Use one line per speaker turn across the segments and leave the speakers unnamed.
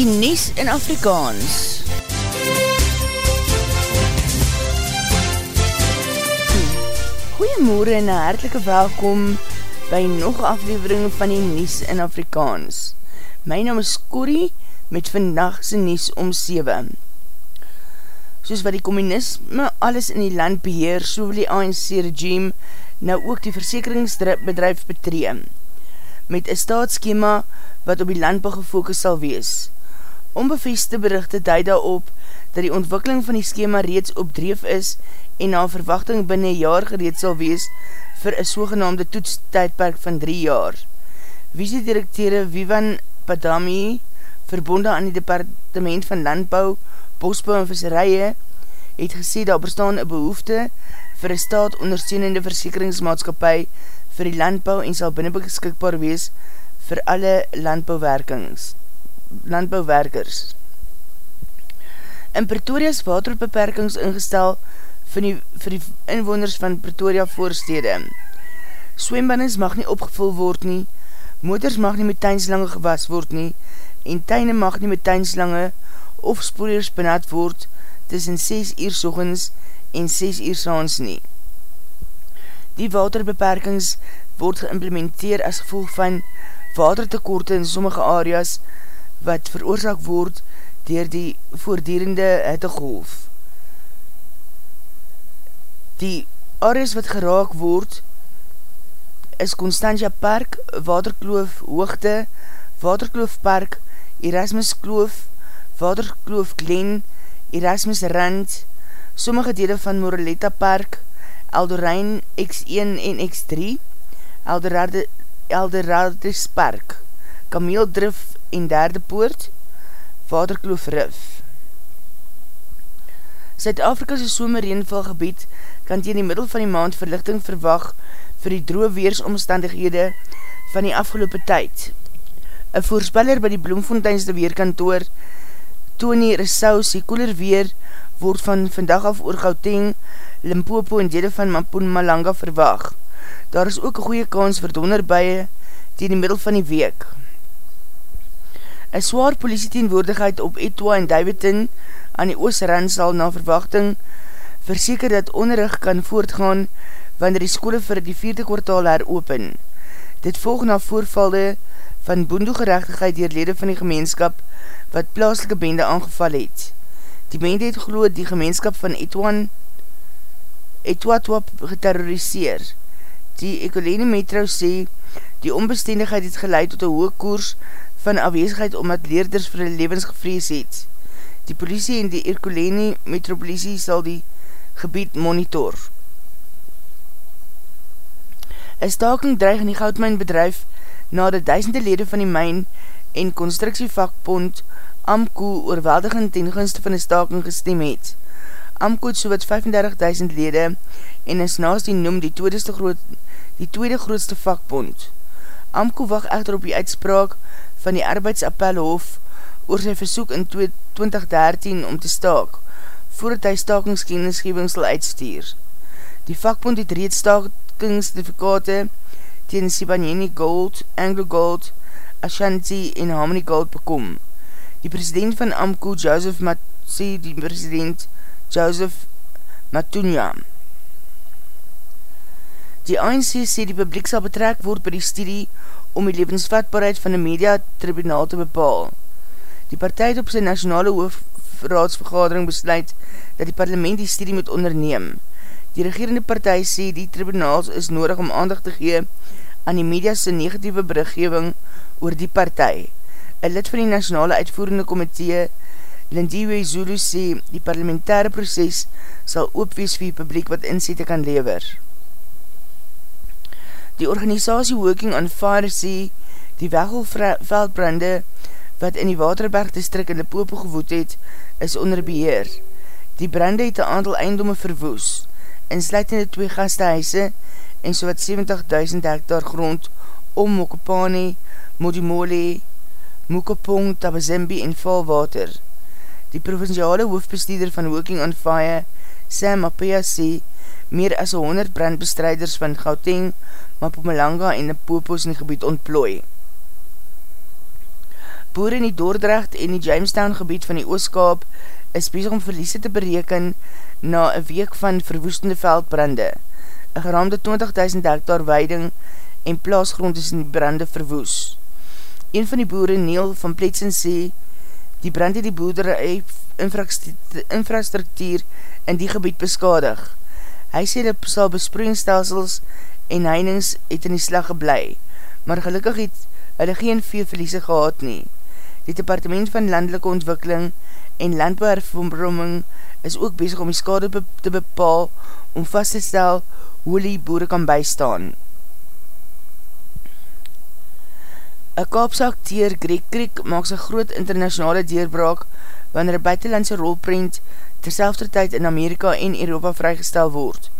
die Nies in Afrikaans. Goeiemorgen en een hartelike welkom by nog aflevering van die Nies in Afrikaans. My naam is Corrie met vandagse Nies om 7. Soos wat die communisme alles in die land beheer, so wil die ANC regime nou ook die versekeringsbedrijf betreem met een staatskema wat op die landbouw gefokus sal wees. Onbeveste berichte duid daarop dat die ontwikkeling van die skema reeds op dreef is en na verwachting binnen jaar gereed sal wees vir een sogenaamde toetstijdperk van drie jaar. Visiedirektere Vivan Padami, verbonde aan die departement van landbouw, bosbouw en visserije, het gesê dat bestaan een behoefte vir een staat ondersteunende versekeringsmaatskapie vir die landbouw en sal binnen beskikbaar wees vir alle landbouwwerkings, landbouwwerkers. In Pretoria is waterbeperkings ingestel vir die, vir die inwoners van Pretoria voorstede. Swembannes mag nie opgevul word nie, motors mag nie met tuinslange gewas word nie, en tuine mag nie met tuinslange of spoelers benad word tussen 6 uur sogens en 6 uur saans nie. Die waterbeperkings word geïmplementeer as gevolg van watertekorte in sommige areas wat veroorzaak word dier die voordierende hittegolf. Die areas wat geraak word is Constantia Park, Waterkloof Hoogte, Waterkloof Park, Erasmus Kloof, Waterkloof Glen, Erasmus Rand, sommige dele van Moreletta Park, Eldorijn X1 en X3, Eldorade, Eldorades Park, Kameeldrif en Derde Poort, Waterkloof Rif. Zuid-Afrika'se somereenvalgebied kan teen die middel van die maand verlichting verwag vir die droe weersomstandighede van die afgelopen tyd. Een voorspeller by die Bloemfonteinste Weerkantoor, Tony Rissau, sê koeler weer word van vandag af oor Gauteng, Limpopo en dede van Mapoen Malanga verwag. Daar is ook goeie kans vir donderbuie teen die middel van die week. Een zwaar politieteenwoordigheid op Etwa en Davidton aan die Oosrand sal na verwachting verseker dat onderrug kan voortgaan wanneer die skole vir die vierde kwartaal heropen. Dit volg na voorvalde van boendoegerechtigheid dier lede van die gemeenskap wat plaaslike bende aangeval het. Die bende het geloof die gemeenskap van Etwan Etwatwap geterroriseer. Die Ekolene Metro sê, die onbestendigheid het geleid tot een hoge koers van afweesigheid omdat leerders vir hulle levens gevrees het. Die politie en die Ekolene Metropolitie sal die gebied monitor. Een staking dreig in die goudmijnbedrijf na de duisende lede van die mijn en constructievakbond AMCO oorweldigend ten gunste van die staking gestem het. AMCO het so wat 35.000 lede en is naast die noem die tweede, groot, die tweede grootste vakbond. AMCO wacht echter op die uitspraak van die arbeidsappelhof oor sy versoek in 2013 om te staak, voordat hy stakingskennisgeving sal uitstuur. Die vakbond het reeds stakingsdifikate tegen Sibanyeni Gold, Anglo Gold, Ashanti en Harmony Gold bekom. Die president van AMCO, Joseph Matsi, die president Joseph Matunya. Die ANC sê die publiek sal betrek word by die studie om die levensvatbaarheid van die media tribunaal te bepaal. Die partij het op sy nationale hoofraadsvergadering besluit dat die parlement die studie moet onderneem. Die regerende partij sê die tribunaals is nodig om aandacht te gee aan die mediase negatieve berichtgeving oor die partij. Een lid van die nationale uitvoerende komitee Lindiwe Zulu sê die parlementaire proces sal oopwees vir die publiek wat inzette kan lever. Die organisatie Working on Fire sê die wegelveldbrande wat in die Waterberg distrik in die Popo gewoed het, is onder beheer. Die brande het een aantal eindome verwoes, insluitende twee gastehuise en so wat 70.000 hektar grond om Mokopane, Modimole, Mokopong, Tabazimbi en Valwater. Die provinciale hoofdbestuurder van Working on Fire, Sam Apea sê, meer as 100 brandbestrijders van Gauteng, Mapumalanga en Popos in die gebied ontplooi. Boer in die Dordrecht en die Jamestown gebied van die Ooskaap is bezig om verliese te bereken na een week van verwoestende veldbrande. Een geraamde 20.000 hectare weiding en plaasgrond is in die brande verwoes. Een van die boere, Neil van Pletsen, sê die brand het die boerderij infrastruktuur in die gebied beskadig. Hy sê dat sal besproeingsstelsels en heinings het in die slag geblei, maar gelukkig het hulle geen veel verliese gehad nie. Die departement van landelike ontwikkeling en landbouwervombromming is ook bezig om die skade te bepaal om vast te stel hoe die boere kan bystaan. Een kaapse acteer Greg Creek maak sy groot internationale deurbraak wanneer een buitenlandse rolprint terselfde tyd in Amerika en Europa vrygestel word.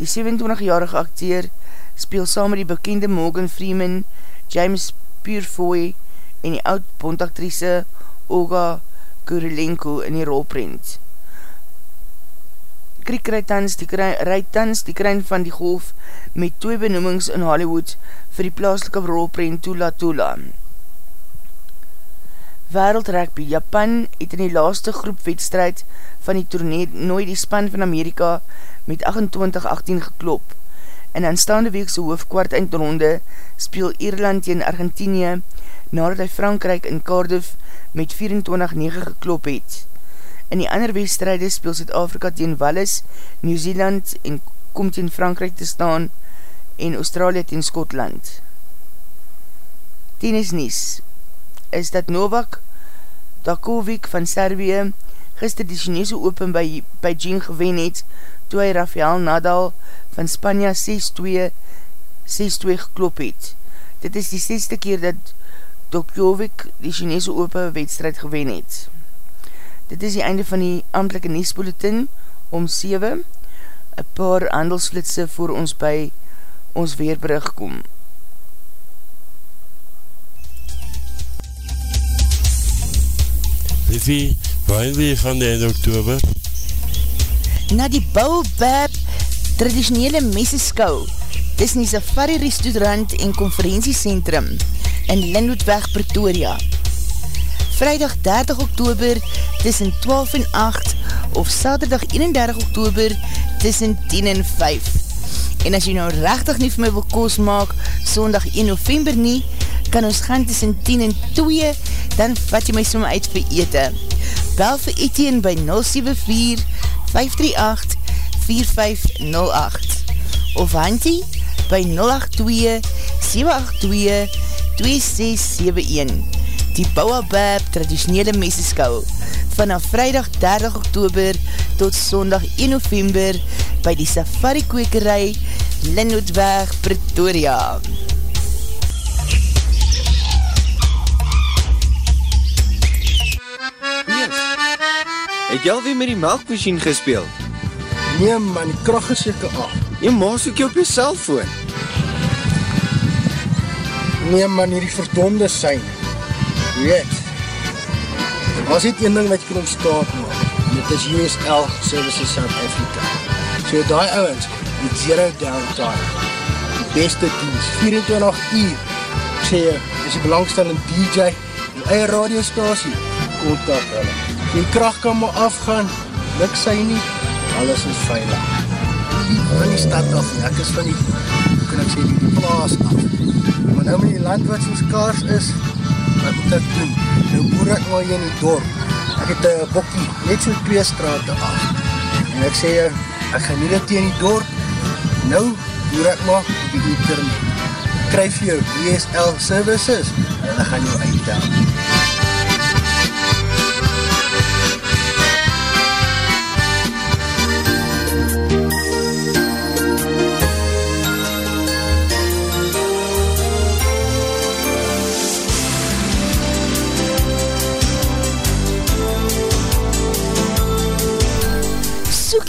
Die 27-jarige acteer speel saam met die bekende Morgan Freeman, James Purefoy en die oud bondactrice Olga Kurilenko in die rolprint. Kriek Rijtans die, Rijtans die kruin van die golf met twee benoemings in Hollywood vir die plaaslike rolprent Tula Tula. Wereld Rugby Japan het in die laaste groepwedstrijd van die tournee nooit die span van Amerika met 28-18 geklop. In aanstaande weekse hoofdkwart eindronde speel Ierland tegen Argentinië nadat hy Frankrijk in Cardiff met 24-9 geklop het. In die ander wedstrijde speel Zuid-Afrika teen Wallis, Nieuw-Zeeland en kom teen Frankrijk te staan en Australië teen Skotland. Tennis Nies is dat Novak Dakovic van Servië gister die Chinese Open by Beijing gewen het toe hy Rafael Nadal van Spanja 6-2 geklop het. Dit is die 6ste keer dat Dokjovic die Chinese Open wedstrijd gewen het. Dit is die einde van die amtelike Niesbulletin om 7. Een paar handelsflitse voor ons by ons weerbrug kom.
Liffie, waar wil je van die einde oktober?
Na die Baobab traditionele messeskou tussen die Safari Restaurant en Conferentiecentrum in Linwoodweg, Pretoria. Vrijdag 30 oktober tussen 12 en 8 of Saterdag 31 oktober tussen 10 en 5. En as jy nou rechtig nie vir my wil koos maak, sondag 1 november nie, kan ons gaan tussen 10 en 2, dan vat jy my som uit vir ete. Bel vir Etienne by 074-538-4508 of Hantie by 082-782-2671 die Bouwabab traditionele meseskou vanaf vrijdag 30 oktober tot sondag 1 november by die safari kwekerij Linnootweg Pretoria.
Het jy alweer met die melkmachine gespeeld?
Nee man, die kracht is jyke af.
Jy maas ook jy op jy cellfoon.
Nee man, hier die verdonde syne weet, was dit een ding wat jy kan ontstaan maak, en dit is USL Services South Africa. So die ouwens, die zero downtime, die beste dienst, 24 uur, ek sê jy, is die belangstellende DJ, die eie radiostasie, kontak hulle. Die kracht kan maar afgaan, luk sy nie, alles is veilig. Van die stad af, ek is van die, hoe kan ek sê, die plaas af. Maar nou met die land wat soos kaars is, wat moet ek doen? Nou boer ek maar hier in die dorp. Ek het een bokkie, net so twee straten af. En ek sê, ek gaan nie dit hier in die dorp. Nou boer ek maar op die internet. Kryf jou DSL services en ek gaan jou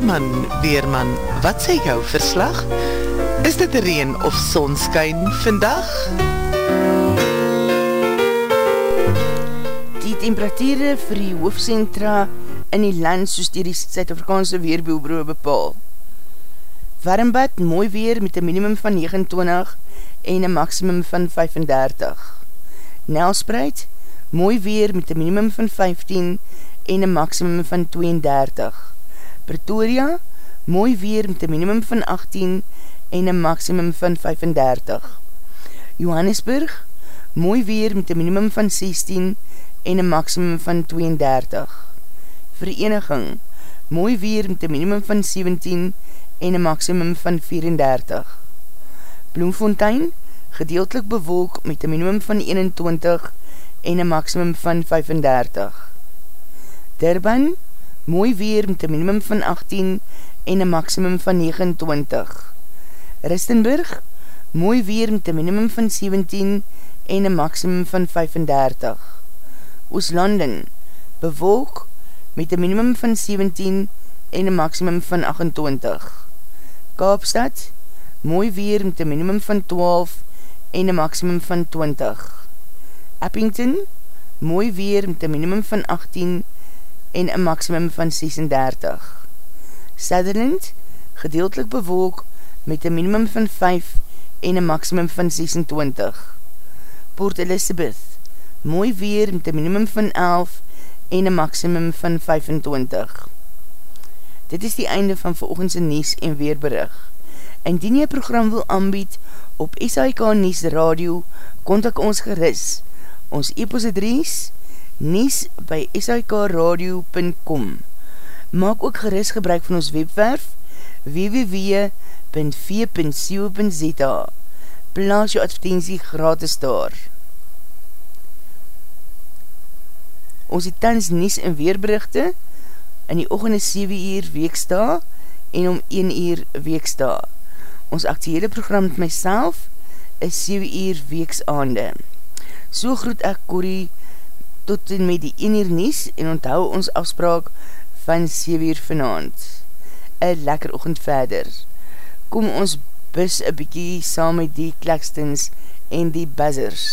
Weerman, Weerman, wat sê jou verslag? Is dit reen of sonskyn vandag?
Die temperatuurde vir die hoofdcentra in die land soos die Suid-Afrikaanse Weerbeelbroe bepaal. Warmbad, mooi weer met een minimum van 29 en een maximum van 35. Nelspreid, mooi weer met een minimum van 15 en een maximum van 32. Pretoria, mooi weer met een minimum van 18 en een maximum van 35. Johannesburg, mooi weer met een minimum van 16 en een maximum van 32. Vereniging, mooi weer met een minimum van 17 en en een maximum van 34. Bloemfontein, gedeeltelik bewolk met een minimum van 21 en een maximum van 35. Durban, mooi weer met een minimum van 18 en een maximum van 29. Ristenburg, mooi weer met een minimum van 17 en een maximum van 35. Ooslanden, bewolk met een minimum van 17 en een maximum van 28. Kaapstad, mooi weer met een minimum van 12 en een maximum van 20. Eppington, mooi weer met een minimum van 18 en een maximum van 36. Sutherland, gedeeltelik bewolk met een minimum van 5 en een maximum van 26. Port Elizabeth, mooi weer met een minimum van 11 en een maximum van 25. Dit is die einde van veroogendse Nies en Weerberig. Indien jy program wil aanbied op SIK Nies Radio, kontak ons geris. Ons e-post adres, nies by sikradio.com Maak ook geris gebruik van ons webwerf, www.v.co.za Plaas jou advertentie gratis daar. Ons het tans Nies en Weerberichte, in die ochende 7 uur weeksta en om 1 uur weeksta. Ons actuele program met myself is 7 uur weeksaande. So groet ek Corrie tot en met die 1 uur nies en onthou ons afspraak van 7 uur vanavond. Een lekker ochend verder. kom ons bus een bykie saam met die Klaxtons en die Buzzers.